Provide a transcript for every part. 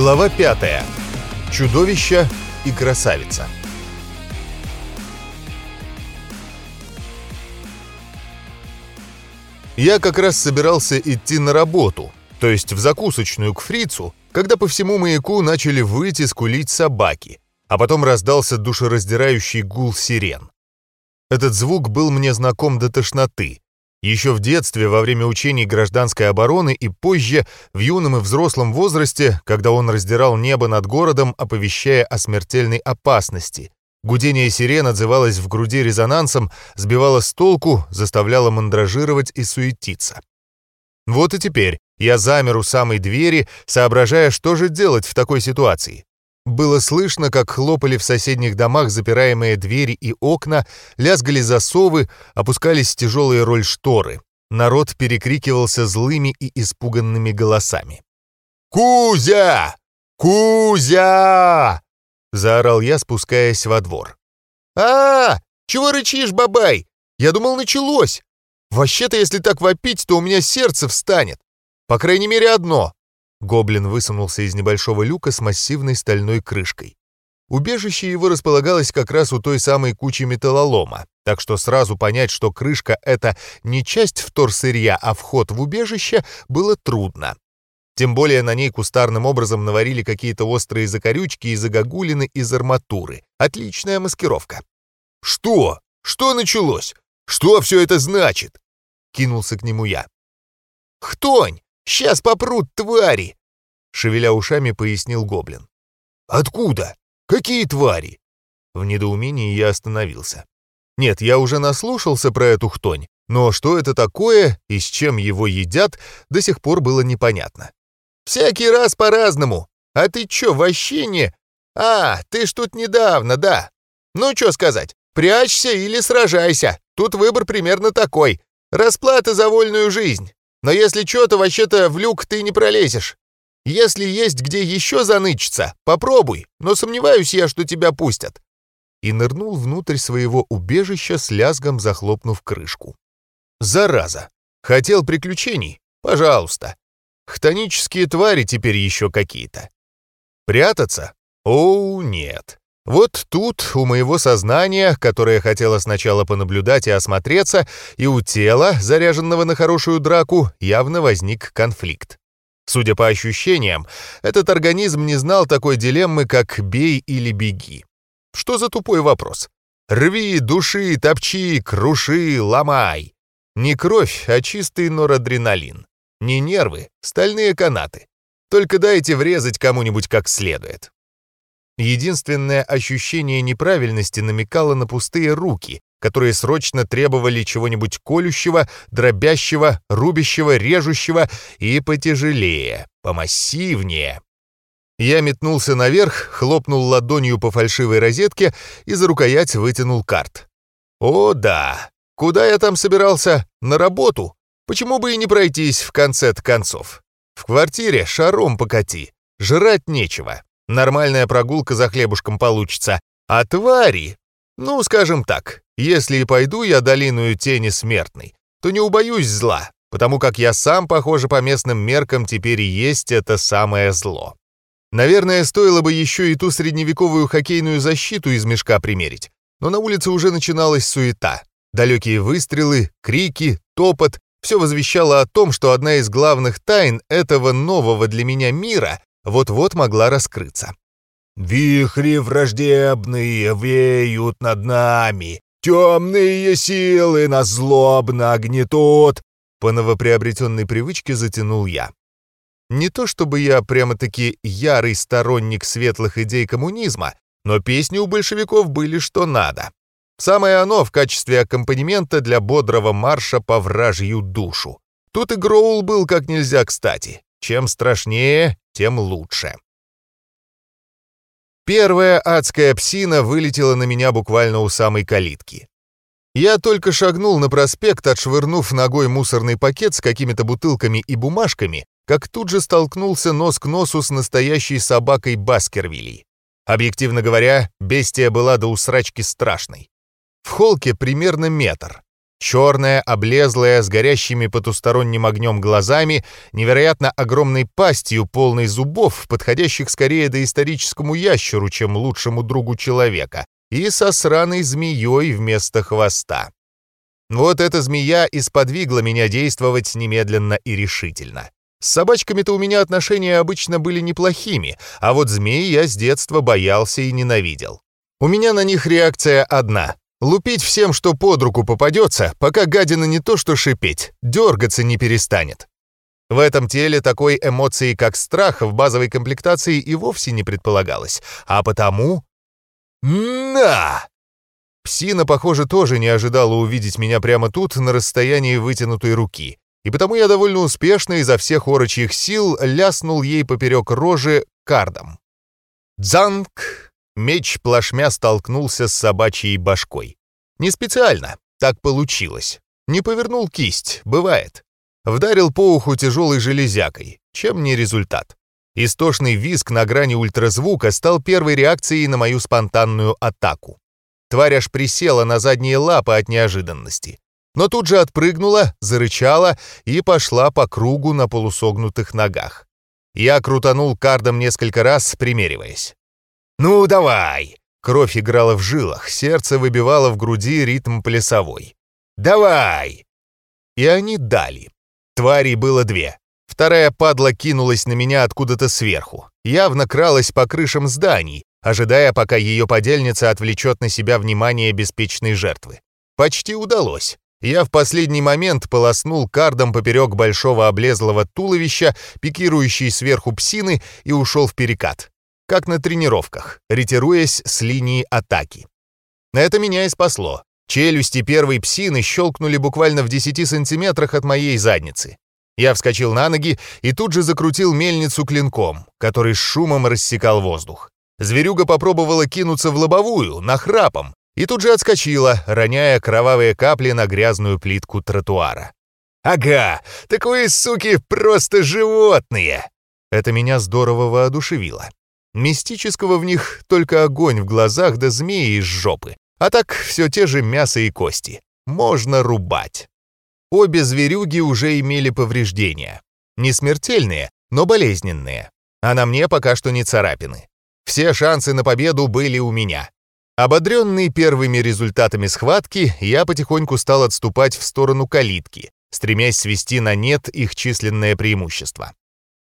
Глава 5. Чудовище и красавица. Я как раз собирался идти на работу, то есть в закусочную к фрицу, когда по всему маяку начали выйти скулить собаки, а потом раздался душераздирающий гул сирен. Этот звук был мне знаком до тошноты, еще в детстве, во время учений гражданской обороны и позже, в юном и взрослом возрасте, когда он раздирал небо над городом, оповещая о смертельной опасности. Гудение сирен отзывалось в груди резонансом, сбивало с толку, заставляло мандражировать и суетиться. Вот и теперь я замер у самой двери, соображая, что же делать в такой ситуации. Было слышно, как хлопали в соседних домах запираемые двери и окна, лязгали засовы, опускались тяжелые роль-шторы. Народ перекрикивался злыми и испуганными голосами. «Кузя! Кузя!» — заорал я, спускаясь во двор. а, -а, -а Чего рычишь, бабай? Я думал, началось. Вообще-то, если так вопить, то у меня сердце встанет. По крайней мере, одно. Гоблин высунулся из небольшого люка с массивной стальной крышкой. Убежище его располагалось как раз у той самой кучи металлолома, так что сразу понять, что крышка — это не часть вторсырья, а вход в убежище, было трудно. Тем более на ней кустарным образом наварили какие-то острые закорючки и загогулины из арматуры. Отличная маскировка. «Что? Что началось? Что все это значит?» — кинулся к нему я. «Хтонь! Сейчас попрут твари!» Шевеля ушами, пояснил гоблин. «Откуда? Какие твари?» В недоумении я остановился. Нет, я уже наслушался про эту хтонь, но что это такое и с чем его едят, до сих пор было непонятно. «Всякий раз по-разному. А ты чё, вообще не...» «А, ты ж тут недавно, да. Ну, чё сказать, прячься или сражайся. Тут выбор примерно такой. Расплата за вольную жизнь. Но если что, то вообще-то в люк ты не пролезешь. Если есть где еще занычиться, попробуй, но сомневаюсь я, что тебя пустят». И нырнул внутрь своего убежища с лязгом захлопнув крышку. «Зараза! Хотел приключений? Пожалуйста. Хтонические твари теперь еще какие-то. Прятаться? О, нет. Вот тут у моего сознания, которое хотело сначала понаблюдать и осмотреться, и у тела, заряженного на хорошую драку, явно возник конфликт. Судя по ощущениям, этот организм не знал такой дилеммы, как «бей или беги». Что за тупой вопрос? Рви, души, топчи, круши, ломай. Не кровь, а чистый норадреналин. Не нервы, стальные канаты. Только дайте врезать кому-нибудь как следует. Единственное ощущение неправильности намекало на пустые руки, которые срочно требовали чего-нибудь колющего, дробящего, рубящего, режущего и потяжелее, помассивнее. Я метнулся наверх, хлопнул ладонью по фальшивой розетке и за рукоять вытянул карт. О да! Куда я там собирался? На работу? Почему бы и не пройтись в конце концов? В квартире шаром покати. Жрать нечего. Нормальная прогулка за хлебушком получится. А твари? Ну, скажем так, если и пойду я долиную тени смертной, то не убоюсь зла, потому как я сам, похоже, по местным меркам теперь есть это самое зло. Наверное, стоило бы еще и ту средневековую хоккейную защиту из мешка примерить, но на улице уже начиналась суета. Далекие выстрелы, крики, топот — все возвещало о том, что одна из главных тайн этого нового для меня мира вот-вот могла раскрыться. «Вихри враждебные веют над нами, темные силы нас злобно огнетут», по новоприобретенной привычке затянул я. Не то чтобы я прямо-таки ярый сторонник светлых идей коммунизма, но песни у большевиков были что надо. Самое оно в качестве аккомпанемента для бодрого марша по вражью душу. Тут и Гроул был как нельзя кстати. Чем страшнее, тем лучше. Первая адская псина вылетела на меня буквально у самой калитки. Я только шагнул на проспект, отшвырнув ногой мусорный пакет с какими-то бутылками и бумажками, как тут же столкнулся нос к носу с настоящей собакой Баскервилей. Объективно говоря, бестия была до усрачки страшной. В холке примерно метр. Черная, облезлая, с горящими потусторонним огнем глазами, невероятно огромной пастью, полной зубов, подходящих скорее доисторическому ящеру, чем лучшему другу человека, и со сраной змеей вместо хвоста. Вот эта змея и сподвигла меня действовать немедленно и решительно. С собачками-то у меня отношения обычно были неплохими, а вот змеи я с детства боялся и ненавидел. У меня на них реакция одна — лупить всем, что под руку попадется, пока гадина не то что шипеть, дергаться не перестанет. В этом теле такой эмоции, как страх, в базовой комплектации и вовсе не предполагалось, а потому... На! Псина, похоже, тоже не ожидала увидеть меня прямо тут, на расстоянии вытянутой руки, и потому я довольно успешно изо всех орочьих сил ляснул ей поперек рожи кардом. Дзанг! Меч плашмя столкнулся с собачьей башкой. Не специально, так получилось. Не повернул кисть, бывает. Вдарил по уху тяжелой железякой, чем не результат. Истошный визг на грани ультразвука стал первой реакцией на мою спонтанную атаку. Тварь аж присела на задние лапы от неожиданности но тут же отпрыгнула, зарычала и пошла по кругу на полусогнутых ногах. Я крутанул кардом несколько раз, примериваясь. «Ну, давай!» Кровь играла в жилах, сердце выбивало в груди ритм плясовой. «Давай!» И они дали. Тварей было две. Вторая падла кинулась на меня откуда-то сверху. Явно кралась по крышам зданий, ожидая, пока ее подельница отвлечет на себя внимание беспечной жертвы. Почти удалось. Я в последний момент полоснул кардом поперек большого облезлого туловища, пикирующей сверху псины, и ушел в перекат. Как на тренировках, ретируясь с линии атаки. Это меня и спасло. Челюсти первой псины щелкнули буквально в 10 сантиметрах от моей задницы. Я вскочил на ноги и тут же закрутил мельницу клинком, который с шумом рассекал воздух. Зверюга попробовала кинуться в лобовую, нахрапом, и тут же отскочила, роняя кровавые капли на грязную плитку тротуара. «Ага, так вы, суки, просто животные!» Это меня здорово воодушевило. Мистического в них только огонь в глазах да змеи из жопы, а так все те же мясо и кости. Можно рубать. Обе зверюги уже имели повреждения. Не смертельные, но болезненные. А на мне пока что не царапины. Все шансы на победу были у меня. Ободренный первыми результатами схватки, я потихоньку стал отступать в сторону калитки, стремясь свести на нет их численное преимущество.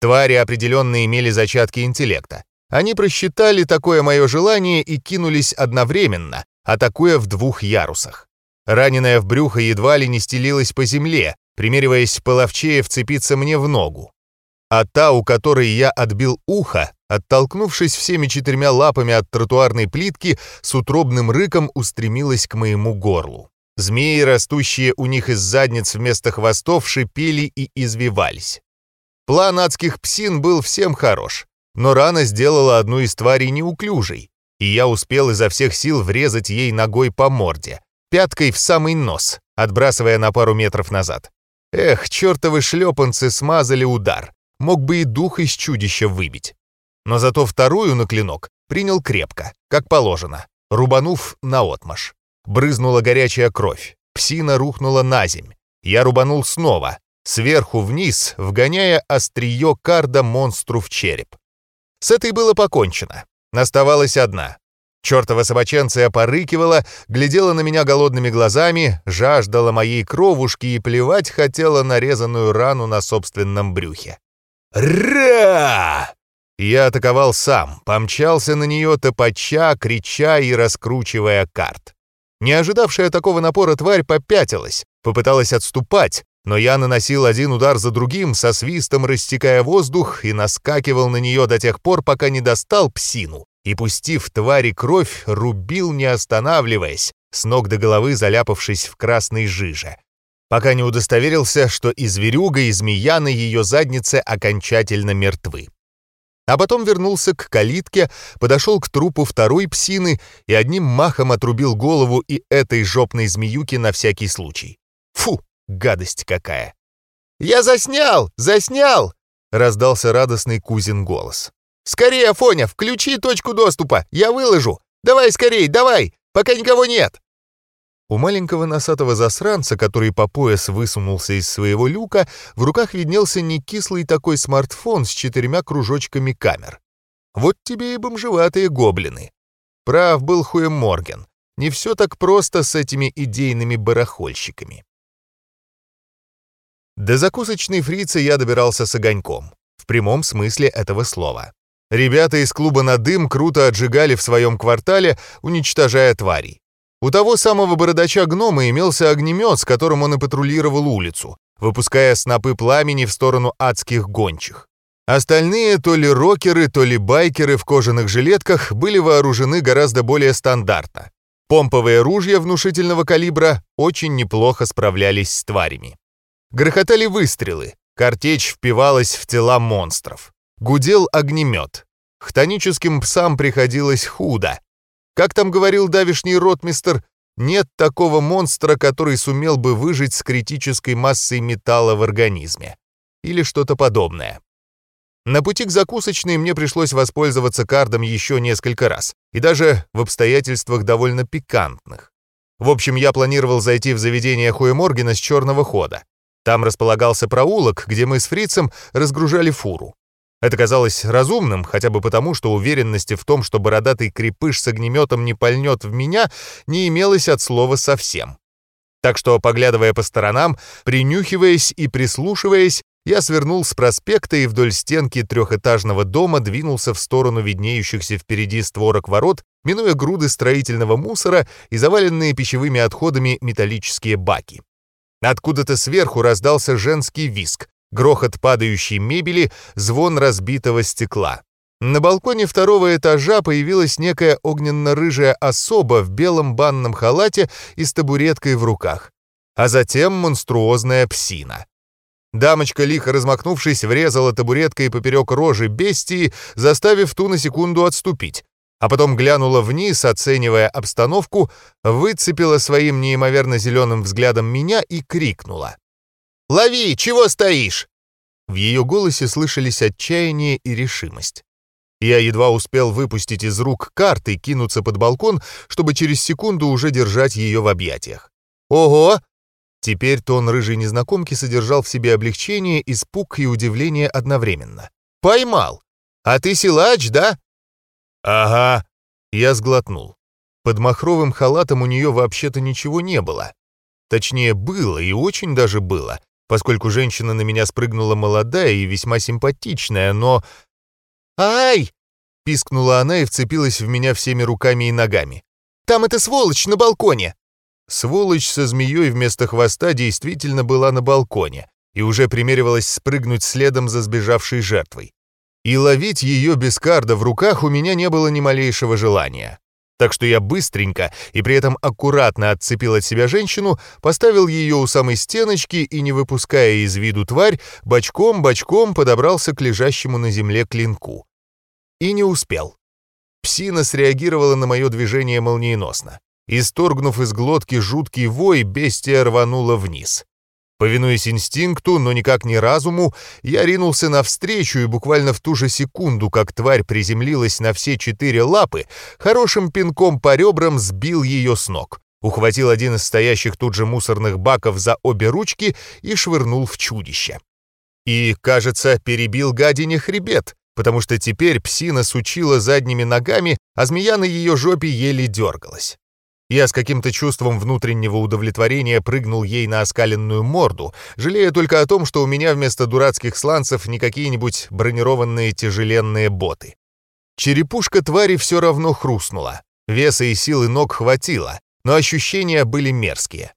Твари определенно имели зачатки интеллекта. Они просчитали такое мое желание и кинулись одновременно, атакуя в двух ярусах. Раненая в брюхо едва ли не стелилась по земле, примериваясь половчее вцепиться мне в ногу. А та, у которой я отбил ухо, оттолкнувшись всеми четырьмя лапами от тротуарной плитки, с утробным рыком устремилась к моему горлу. Змеи, растущие у них из задниц вместо хвостов, шипели и извивались. План адских псин был всем хорош, но рана сделала одну из тварей неуклюжей, и я успел изо всех сил врезать ей ногой по морде, пяткой в самый нос, отбрасывая на пару метров назад. Эх, чертовы шлепанцы смазали удар, мог бы и дух из чудища выбить. Но зато вторую на клинок принял крепко, как положено, рубанув наотмашь. Брызнула горячая кровь, псина рухнула на земь. Я рубанул снова, сверху вниз, вгоняя острие карда монстру в череп. С этой было покончено. Оставалась одна. Чёртова собаченция порыкивала, глядела на меня голодными глазами, жаждала моей кровушки и плевать хотела нарезанную рану на собственном брюхе. «Ра!» Я атаковал сам, помчался на нее топача, крича и раскручивая карт. Не ожидавшая такого напора тварь попятилась, попыталась отступать, но я наносил один удар за другим, со свистом растекая воздух, и наскакивал на нее до тех пор, пока не достал псину, и, пустив твари кровь, рубил, не останавливаясь, с ног до головы заляпавшись в красной жиже пока не удостоверился, что и зверюга, и змея на ее заднице окончательно мертвы. А потом вернулся к калитке, подошел к трупу второй псины и одним махом отрубил голову и этой жопной змеюки на всякий случай. Фу, гадость какая! «Я заснял! Заснял!» — раздался радостный Кузин голос. «Скорее, Афоня, включи точку доступа! Я выложу! Давай скорей, давай! Пока никого нет!» У маленького носатого засранца, который по пояс высунулся из своего люка, в руках виднелся не кислый такой смартфон с четырьмя кружочками камер. Вот тебе и бомжеватые гоблины. Прав был Хуем Морген. Не все так просто с этими идейными барахольщиками. До закусочной фрицы я добирался с огоньком. В прямом смысле этого слова. Ребята из клуба «На дым» круто отжигали в своем квартале, уничтожая тварей. У того самого бородача-гнома имелся огнемет, с которым он и патрулировал улицу, выпуская снопы пламени в сторону адских гончих. Остальные, то ли рокеры, то ли байкеры в кожаных жилетках, были вооружены гораздо более стандартно. Помповые ружья внушительного калибра очень неплохо справлялись с тварями. Грохотали выстрелы, картечь впивалась в тела монстров. Гудел огнемет. Хтоническим псам приходилось худо. Как там говорил давишний ротмистер, нет такого монстра, который сумел бы выжить с критической массой металла в организме. Или что-то подобное. На пути к закусочной мне пришлось воспользоваться кардом еще несколько раз, и даже в обстоятельствах довольно пикантных. В общем, я планировал зайти в заведение Хуэморгена с черного хода. Там располагался проулок, где мы с фрицем разгружали фуру. Это казалось разумным, хотя бы потому, что уверенности в том, что бородатый крепыш с огнеметом не пальнет в меня, не имелось от слова совсем. Так что, поглядывая по сторонам, принюхиваясь и прислушиваясь, я свернул с проспекта и вдоль стенки трехэтажного дома двинулся в сторону виднеющихся впереди створок ворот, минуя груды строительного мусора и заваленные пищевыми отходами металлические баки. Откуда-то сверху раздался женский виск, грохот падающей мебели, звон разбитого стекла. На балконе второго этажа появилась некая огненно-рыжая особа в белом банном халате и с табуреткой в руках. А затем монструозная псина. Дамочка, лихо размахнувшись, врезала табуреткой поперек рожи бестии, заставив ту на секунду отступить, а потом глянула вниз, оценивая обстановку, выцепила своим неимоверно зеленым взглядом меня и крикнула. «Лови! Чего стоишь?» В ее голосе слышались отчаяние и решимость. Я едва успел выпустить из рук карты и кинуться под балкон, чтобы через секунду уже держать ее в объятиях. «Ого! Теперь тон рыжей незнакомки содержал в себе облегчение, испуг и удивление одновременно. «Поймал! А ты силач, да?» «Ага», — я сглотнул. Под махровым халатом у нее вообще-то ничего не было. Точнее, было и очень даже было, поскольку женщина на меня спрыгнула молодая и весьма симпатичная, но... «Ай!» — пискнула она и вцепилась в меня всеми руками и ногами. «Там эта сволочь на балконе!» Сволочь со змеей вместо хвоста действительно была на балконе и уже примеривалась спрыгнуть следом за сбежавшей жертвой. И ловить ее без карда в руках у меня не было ни малейшего желания. Так что я быстренько и при этом аккуратно отцепил от себя женщину, поставил ее у самой стеночки и, не выпуская из виду тварь, бочком-бочком подобрался к лежащему на земле клинку. И не успел. Псина среагировала на мое движение молниеносно. Исторгнув из глотки жуткий вой, бестия рванула вниз. Повинуясь инстинкту, но никак не разуму, я ринулся навстречу и буквально в ту же секунду, как тварь приземлилась на все четыре лапы, хорошим пинком по ребрам сбил ее с ног. Ухватил один из стоящих тут же мусорных баков за обе ручки и швырнул в чудище. И, кажется, перебил гадине хребет, потому что теперь псина сучила задними ногами, а змея на ее жопе еле дергалась. Я с каким-то чувством внутреннего удовлетворения прыгнул ей на оскаленную морду, жалея только о том, что у меня вместо дурацких сланцев не какие-нибудь бронированные тяжеленные боты. Черепушка твари все равно хрустнула. Веса и силы ног хватило, но ощущения были мерзкие.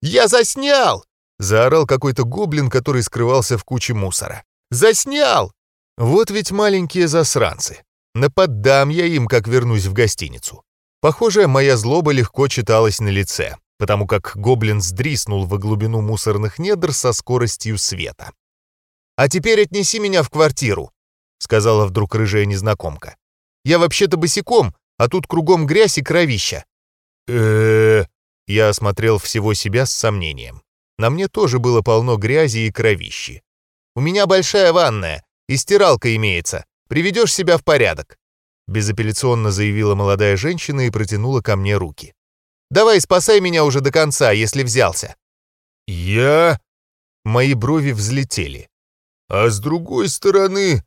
«Я заснял!» — заорал какой-то гоблин, который скрывался в куче мусора. «Заснял!» Вот ведь маленькие засранцы. Наподдам я им, как вернусь в гостиницу. Похоже, моя злоба легко читалась на лице, потому как гоблин сдриснул во глубину мусорных недр со скоростью света. «А теперь отнеси меня в квартиру», — сказала вдруг рыжая незнакомка. «Я вообще-то босиком, а тут кругом грязь и кровища». э Я осмотрел всего себя с сомнением. На мне тоже было полно грязи и кровищи. «У меня большая ванная, и стиралка имеется. Приведешь себя в порядок» безапелляционно заявила молодая женщина и протянула ко мне руки. Давай спасай меня уже до конца, если взялся». «Я...» Мои брови взлетели. «А с другой стороны...»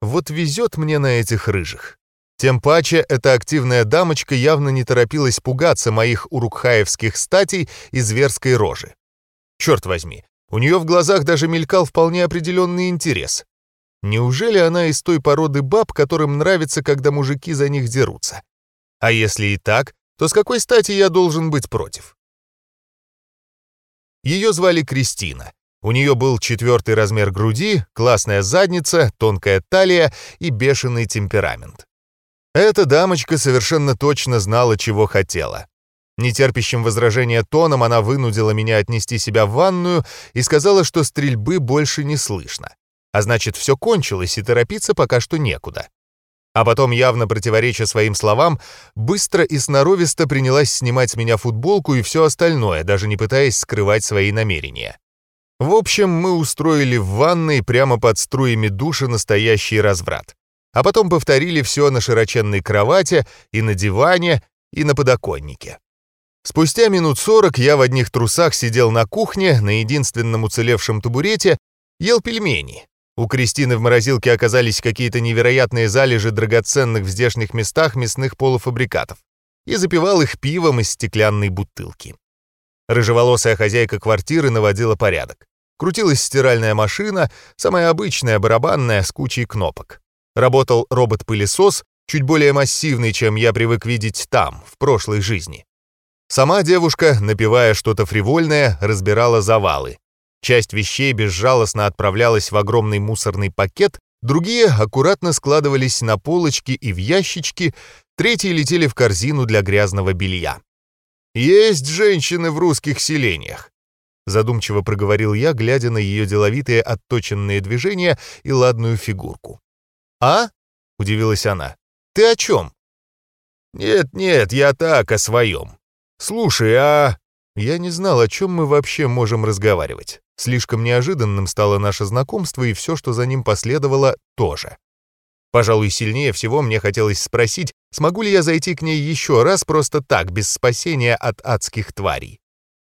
Вот везет мне на этих рыжих. Тем паче, эта активная дамочка явно не торопилась пугаться моих урукхаевских статей и зверской рожи. Черт возьми, у нее в глазах даже мелькал вполне определенный интерес. Неужели она из той породы баб, которым нравится, когда мужики за них дерутся? А если и так, то с какой стати я должен быть против? Ее звали Кристина. У нее был четвертый размер груди, классная задница, тонкая талия и бешеный темперамент. Эта дамочка совершенно точно знала, чего хотела. Нетерпящим возражения тоном она вынудила меня отнести себя в ванную и сказала, что стрельбы больше не слышно. А значит, все кончилось, и торопиться пока что некуда. А потом, явно противореча своим словам, быстро и сноровисто принялась снимать с меня футболку и все остальное, даже не пытаясь скрывать свои намерения. В общем, мы устроили в ванной прямо под струями душа настоящий разврат а потом повторили все на широченной кровати и на диване, и на подоконнике. Спустя минут сорок я в одних трусах сидел на кухне, на единственном уцелевшем табурете, ел пельмени. У Кристины в морозилке оказались какие-то невероятные залежи драгоценных в здешних местах мясных полуфабрикатов и запивал их пивом из стеклянной бутылки. Рыжеволосая хозяйка квартиры наводила порядок. Крутилась стиральная машина, самая обычная, барабанная, с кучей кнопок. Работал робот-пылесос, чуть более массивный, чем я привык видеть там, в прошлой жизни. Сама девушка, напевая что-то фривольное, разбирала завалы. Часть вещей безжалостно отправлялась в огромный мусорный пакет, другие аккуратно складывались на полочки и в ящички, третьи летели в корзину для грязного белья. «Есть женщины в русских селениях», — задумчиво проговорил я, глядя на ее деловитые отточенные движения и ладную фигурку. «А?» — удивилась она. «Ты о чем?» «Нет-нет, я так, о своем. Слушай, а...» Я не знал, о чем мы вообще можем разговаривать. Слишком неожиданным стало наше знакомство, и все, что за ним последовало, тоже. Пожалуй, сильнее всего мне хотелось спросить, смогу ли я зайти к ней еще раз просто так, без спасения от адских тварей.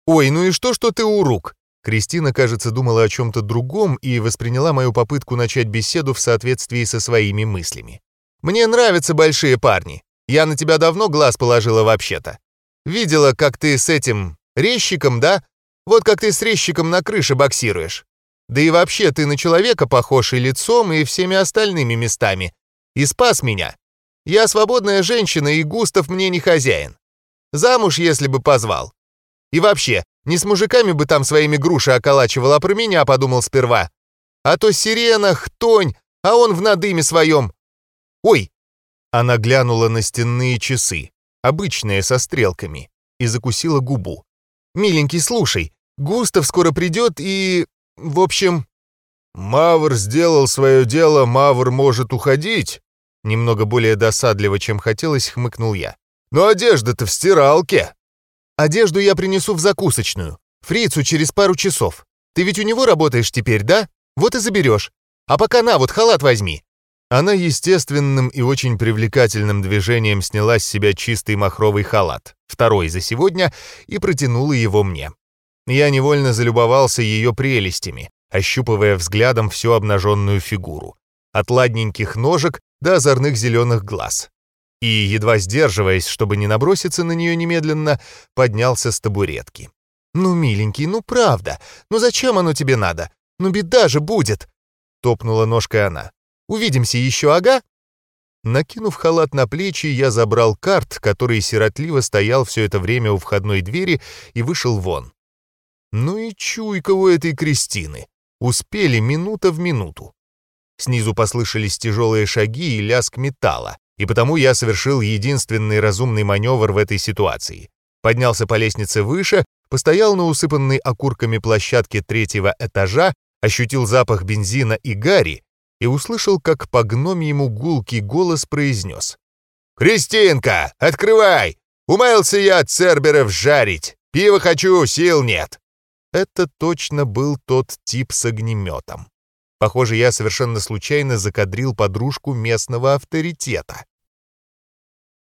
«Ой, ну и что, что ты урук? Кристина, кажется, думала о чем-то другом и восприняла мою попытку начать беседу в соответствии со своими мыслями. «Мне нравятся большие парни. Я на тебя давно глаз положила вообще-то. Видела, как ты с этим резчиком, да? Вот как ты с резчиком на крыше боксируешь. Да и вообще ты на человека похож и лицом, и всеми остальными местами. И спас меня. Я свободная женщина, и Густав мне не хозяин. Замуж, если бы позвал. И вообще, не с мужиками бы там своими груши околачивал, а про меня подумал сперва. А то сирена, хтонь, а он в надыме своем. Ой!» Она глянула на стенные часы, обычные, со стрелками, и закусила губу. «Миленький, слушай, Густав скоро придет и... В общем...» «Мавр сделал свое дело, Мавр может уходить», немного более досадливо, чем хотелось, хмыкнул я. «Но одежда-то в стиралке». Одежду я принесу в закусочную. Фрицу через пару часов. Ты ведь у него работаешь теперь, да? Вот и заберешь. А пока на, вот халат возьми». Она естественным и очень привлекательным движением сняла с себя чистый махровый халат, второй за сегодня, и протянула его мне. Я невольно залюбовался ее прелестями, ощупывая взглядом всю обнаженную фигуру. От ладненьких ножек до озорных зеленых глаз и, едва сдерживаясь, чтобы не наброситься на нее немедленно, поднялся с табуретки. «Ну, миленький, ну правда, ну зачем оно тебе надо? Ну беда же будет!» — топнула ножкой она. «Увидимся еще, ага?» Накинув халат на плечи, я забрал карт, который сиротливо стоял все это время у входной двери, и вышел вон. Ну и чуйка у этой Кристины. Успели минута в минуту. Снизу послышались тяжелые шаги и лязг металла и потому я совершил единственный разумный маневр в этой ситуации. Поднялся по лестнице выше, постоял на усыпанной окурками площадке третьего этажа, ощутил запах бензина и гари и услышал, как по гномьему гулкий голос произнес. «Кристинка, открывай! Умаялся я от церберов жарить! Пиво хочу, сил нет!» Это точно был тот тип с огнеметом. Похоже, я совершенно случайно закадрил подружку местного авторитета.